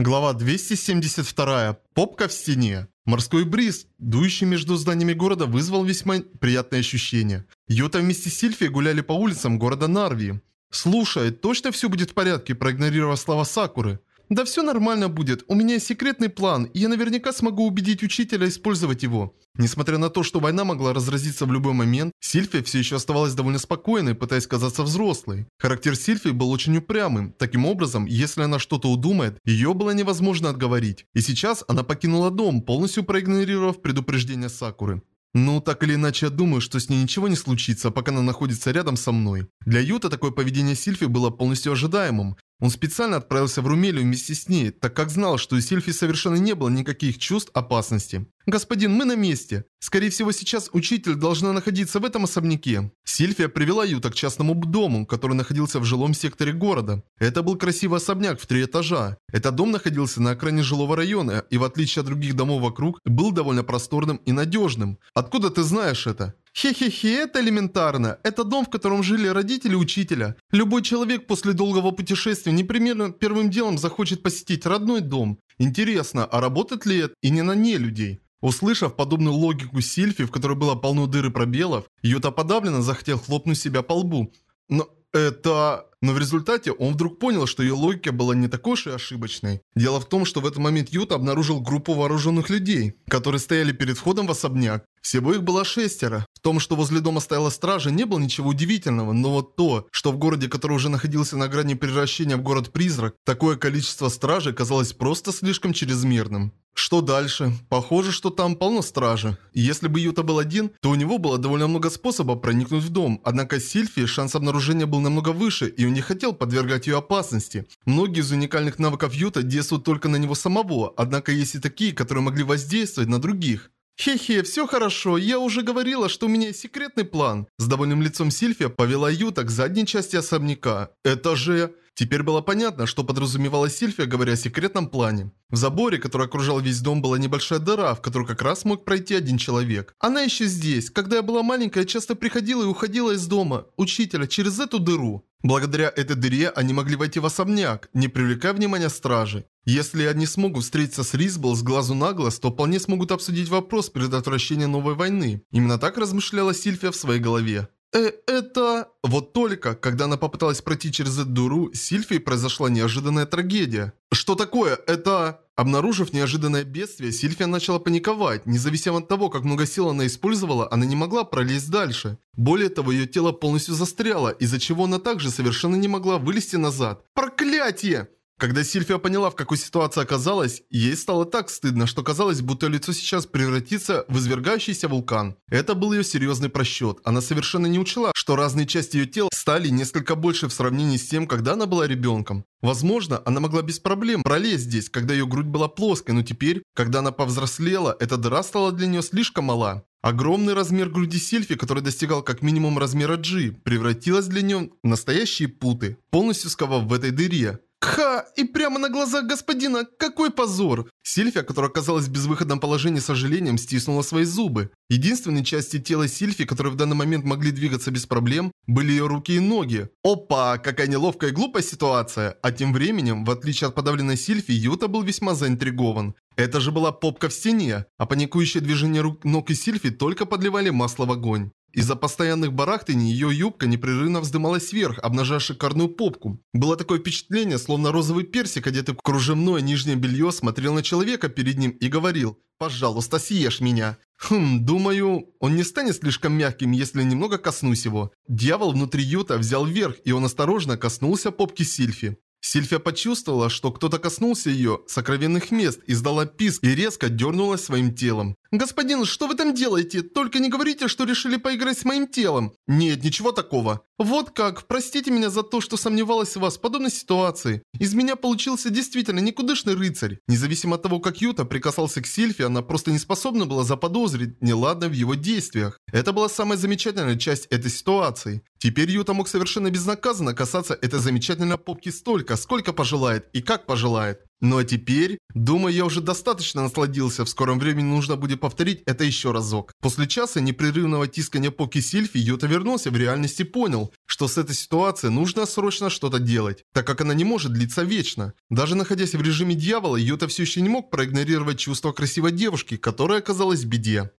Глава 272. Попка в стене. Морской бриз, дующий между зданиями города, вызвал весьма приятное ощущение. Юта вместе с Сильфией гуляли по улицам города Нарви. «Слушай, точно все будет в порядке?» – проигнорировав слова Сакуры. «Да все нормально будет. У меня есть секретный план, и я наверняка смогу убедить учителя использовать его». Несмотря на то, что война могла разразиться в любой момент, Сильфия все еще оставалась довольно спокойной, пытаясь казаться взрослой. Характер Сильфии был очень упрямым. Таким образом, если она что-то удумает, ее было невозможно отговорить. И сейчас она покинула дом, полностью проигнорировав предупреждение Сакуры. Ну, так или иначе, я думаю, что с ней ничего не случится, пока она находится рядом со мной. Для Юта такое поведение Сильфи было полностью ожидаемым. Он специально отправился в Румелию вместе с ней, так как знал, что у Сильфи совершенно не было никаких чувств опасности. «Господин, мы на месте. Скорее всего, сейчас учитель должна находиться в этом особняке». Сильфия привела Юта к частному дому, который находился в жилом секторе города. Это был красивый особняк в три этажа. Этот дом находился на окраине жилого района и, в отличие от других домов вокруг, был довольно просторным и надежным. «Откуда ты знаешь это?» Хе-хе-хе, это элементарно. Это дом, в котором жили родители учителя. Любой человек после долгого путешествия непременно первым делом захочет посетить родной дом. Интересно, а работает ли это и не на не людей? Услышав подобную логику Сильфи, в которой было полно дыр и пробелов, Юта подавленно захотел хлопнуть себя по лбу. Но это... Но в результате он вдруг понял, что ее логика была не такой уж и ошибочной. Дело в том, что в этот момент Юта обнаружил группу вооруженных людей, которые стояли перед входом в особняк. Всего их было шестеро. В том, что возле дома стояла стража, не было ничего удивительного, но вот то, что в городе, который уже находился на грани превращения в город-призрак, такое количество стражей казалось просто слишком чрезмерным. Что дальше? Похоже, что там полно стражи. И если бы Юта был один, то у него было довольно много способов проникнуть в дом. Однако Сильфи шанс обнаружения был намного выше, и он не хотел подвергать ее опасности. Многие из уникальных навыков Юта действуют только на него самого, однако есть и такие, которые могли воздействовать на других. «Хе-хе, все хорошо, я уже говорила, что у меня секретный план». С довольным лицом Сильфия повела Юта к задней части особняка. «Это же...» Теперь было понятно, что подразумевала Сильфия, говоря о секретном плане. В заборе, который окружал весь дом, была небольшая дыра, в которую как раз мог пройти один человек. Она еще здесь. Когда я была маленькая, я часто приходила и уходила из дома, учителя, через эту дыру. Благодаря этой дыре они могли войти в особняк, не привлекая внимания стражи. Если они смогут встретиться с Ризбл с глазу на глаз, то вполне смогут обсудить вопрос предотвращения новой войны. Именно так размышляла Сильфия в своей голове. Э, это... Вот только, когда она попыталась пройти через эту дуру, Сильфии произошла неожиданная трагедия. Что такое? Это... Обнаружив неожиданное бедствие, Сильфия начала паниковать. Независимо от того, как много сил она использовала, она не могла пролезть дальше. Более того, ее тело полностью застряло, из-за чего она также совершенно не могла вылезти назад. Проклятие! Когда Сильфия поняла, в какой ситуации оказалась, ей стало так стыдно, что казалось, будто лицо сейчас превратится в извергающийся вулкан. Это был ее серьезный просчет. Она совершенно не учла, что разные части ее тела стали несколько больше в сравнении с тем, когда она была ребенком. Возможно, она могла без проблем пролезть здесь, когда ее грудь была плоской, но теперь, когда она повзрослела, эта дыра стала для нее слишком мала. Огромный размер груди Сильфи, который достигал как минимум размера G, превратилась для нее в настоящие путы, полностью сковав в этой дыре. Ха! И прямо на глазах господина! Какой позор! Сильфия, которая оказалась в безвыходном положении, с сожалением стиснула свои зубы. Единственные части тела Сильфи, которые в данный момент могли двигаться без проблем, были ее руки и ноги. Опа! Какая неловкая и глупая ситуация! А тем временем, в отличие от подавленной Сильфи, Юта был весьма заинтригован. Это же была попка в стене, а паникующие движения рук, ног и Сильфи только подливали масло в огонь. Из-за постоянных барахтаний ее юбка непрерывно вздымалась вверх, обнажая шикарную попку. Было такое впечатление, словно розовый персик, одетый в кружевное нижнее белье, смотрел на человека перед ним и говорил «Пожалуйста, съешь меня». Хм, думаю, он не станет слишком мягким, если немного коснусь его. Дьявол внутри Юта взял вверх, и он осторожно коснулся попки Сильфи. Сильфия почувствовала, что кто-то коснулся ее сокровенных мест, издала писк и резко дернулась своим телом. «Господин, что вы там делаете? Только не говорите, что решили поиграть с моим телом!» «Нет, ничего такого!» «Вот как! Простите меня за то, что сомневалась в вас в подобной ситуации. Из меня получился действительно никудышный рыцарь. Независимо от того, как Юта прикасался к Сильфе, она просто не способна была заподозрить неладно в его действиях. Это была самая замечательная часть этой ситуации. Теперь Юта мог совершенно безнаказанно касаться этой замечательной попки столько, сколько пожелает и как пожелает. Ну а теперь, думаю, я уже достаточно насладился, в скором времени нужно будет повторить это еще разок. После часа непрерывного тискания попки Сильфи, Юта вернулся в реальность и понял, что с этой ситуацией нужно срочно что-то делать, так как она не может длиться вечно. Даже находясь в режиме дьявола, Юта все еще не мог проигнорировать чувство красивой девушки, которая оказалась в беде.